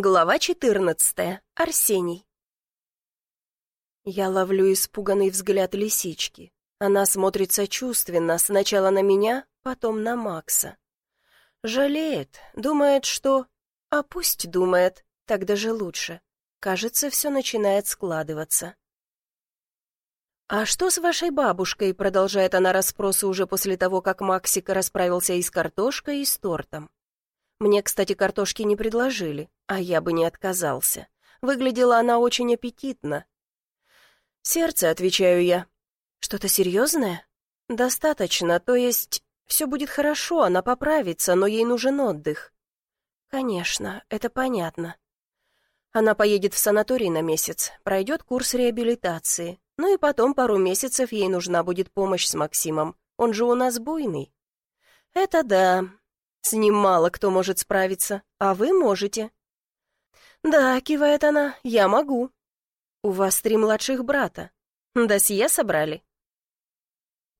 Глава 14. Арсений. Я ловлю испуганный взгляд лисички. Она смотрит сочувственно, сначала на меня, потом на Макса. Жалеет, думает, что... А пусть думает, так даже лучше. Кажется, все начинает складываться. «А что с вашей бабушкой?» — продолжает она расспросы уже после того, как Максик расправился и с картошкой, и с тортом. Мне, кстати, картошки не предложили, а я бы не отказался. Выглядела она очень аппетитно. «Сердце», — отвечаю я. «Что-то серьезное?» «Достаточно, то есть все будет хорошо, она поправится, но ей нужен отдых». «Конечно, это понятно». Она поедет в санаторий на месяц, пройдет курс реабилитации, ну и потом пару месяцев ей нужна будет помощь с Максимом, он же у нас буйный. «Это да, с ним мало кто может справиться, а вы можете». «Да», — кивает она, — «я могу». «У вас три младших брата. Досье собрали?»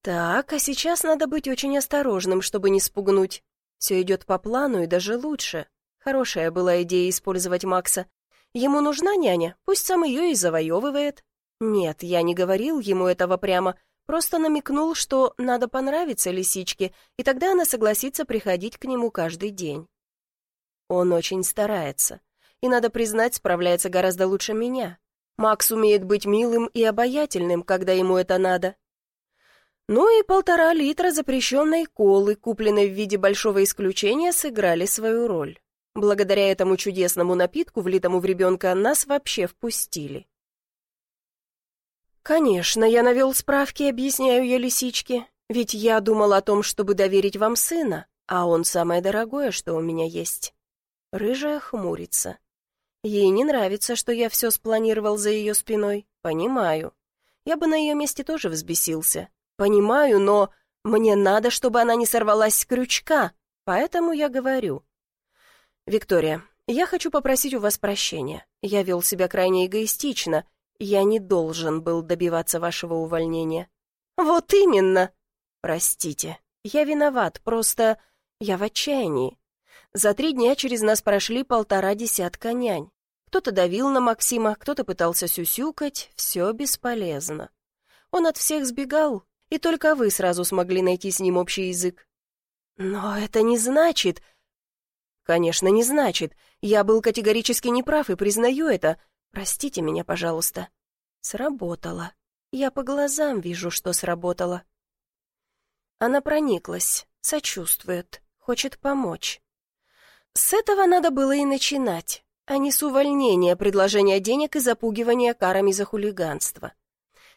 «Так, а сейчас надо быть очень осторожным, чтобы не спугнуть. Все идет по плану и даже лучше. Хорошая была идея использовать Макса. Ему нужна няня, пусть сам ее и завоевывает. Нет, я не говорил ему этого прямо, Просто намекнул, что надо понравиться лисичке, и тогда она согласится приходить к нему каждый день. Он очень старается. И, надо признать, справляется гораздо лучше меня. Макс умеет быть милым и обаятельным, когда ему это надо. Ну и полтора литра запрещенной колы, купленной в виде большого исключения, сыграли свою роль. Благодаря этому чудесному напитку, влитому в ребенка, нас вообще впустили. «Конечно, я навел справки, объясняю я лисичке. Ведь я думал о том, чтобы доверить вам сына, а он самое дорогое, что у меня есть». Рыжая хмурится. Ей не нравится, что я все спланировал за ее спиной. Понимаю. Я бы на ее месте тоже взбесился. Понимаю, но мне надо, чтобы она не сорвалась с крючка, поэтому я говорю. «Виктория, я хочу попросить у вас прощения. Я вел себя крайне эгоистично» Я не должен был добиваться вашего увольнения. Вот именно. Простите, я виноват, просто я в отчаянии. За три дня через нас прошли полтора десятка нянь. Кто-то давил на Максима, кто-то пытался сюсюкать, все бесполезно. Он от всех сбегал, и только вы сразу смогли найти с ним общий язык. Но это не значит... Конечно, не значит. Я был категорически неправ и признаю это, Простите меня, пожалуйста. Сработало. Я по глазам вижу, что сработало. Она прониклась, сочувствует, хочет помочь. С этого надо было и начинать, а не с увольнения, предложения денег и запугивания карами за хулиганство.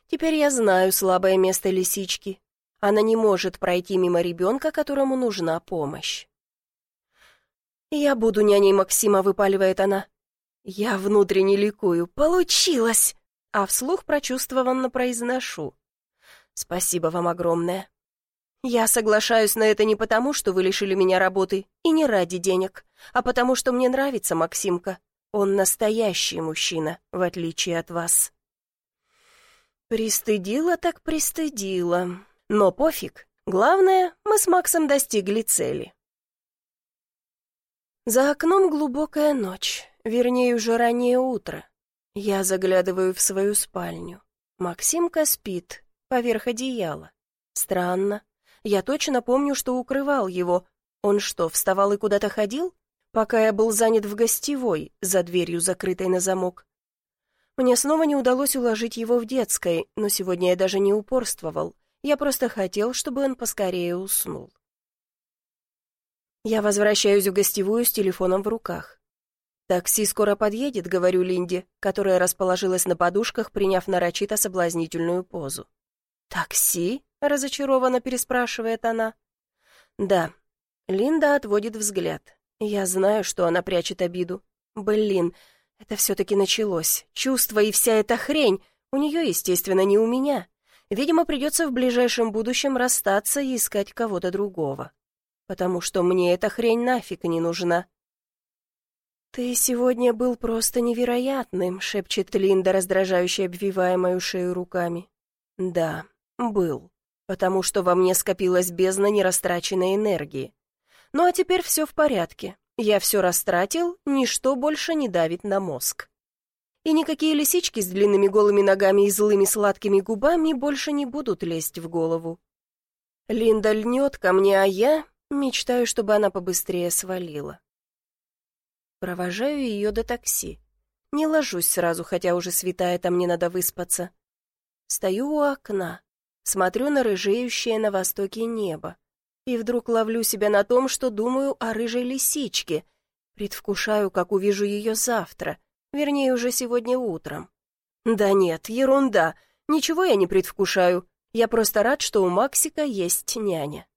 Теперь я знаю слабое место лисички. Она не может пройти мимо ребенка, которому нужна помощь. «Я буду няней Максима», — выпаливает она. Я внутренне ликую. Получилось! А вслух прочувствованно произношу. Спасибо вам огромное. Я соглашаюсь на это не потому, что вы лишили меня работы, и не ради денег, а потому что мне нравится Максимка. Он настоящий мужчина, в отличие от вас. Пристыдила так пристыдила. Но пофиг. Главное, мы с Максом достигли цели. За окном глубокая ночь. Вернее, уже раннее утро. Я заглядываю в свою спальню. Максимка спит, поверх одеяла. Странно. Я точно помню, что укрывал его. Он что, вставал и куда-то ходил? Пока я был занят в гостевой, за дверью, закрытой на замок. Мне снова не удалось уложить его в детской, но сегодня я даже не упорствовал. Я просто хотел, чтобы он поскорее уснул. Я возвращаюсь в гостевую с телефоном в руках. «Такси скоро подъедет», — говорю Линде, которая расположилась на подушках, приняв нарочито соблазнительную позу. «Такси?» — разочарованно переспрашивает она. «Да». Линда отводит взгляд. Я знаю, что она прячет обиду. Блин, это все-таки началось. Чувство и вся эта хрень. У нее, естественно, не у меня. Видимо, придется в ближайшем будущем расстаться и искать кого-то другого. Потому что мне эта хрень нафиг не нужна. «Ты сегодня был просто невероятным», — шепчет Линда, раздражающе обвивая мою шею руками. «Да, был, потому что во мне скопилась бездна нерастраченной энергии. Ну а теперь все в порядке. Я все растратил, ничто больше не давит на мозг. И никакие лисички с длинными голыми ногами и злыми сладкими губами больше не будут лезть в голову. Линда льнет ко мне, а я мечтаю, чтобы она побыстрее свалила. Провожаю ее до такси. Не ложусь сразу, хотя уже светает, а мне надо выспаться. Стою у окна, смотрю на рыжеющее на востоке небо. И вдруг ловлю себя на том, что думаю о рыжей лисичке. Предвкушаю, как увижу ее завтра, вернее, уже сегодня утром. Да нет, ерунда, ничего я не предвкушаю. Я просто рад, что у Максика есть няня.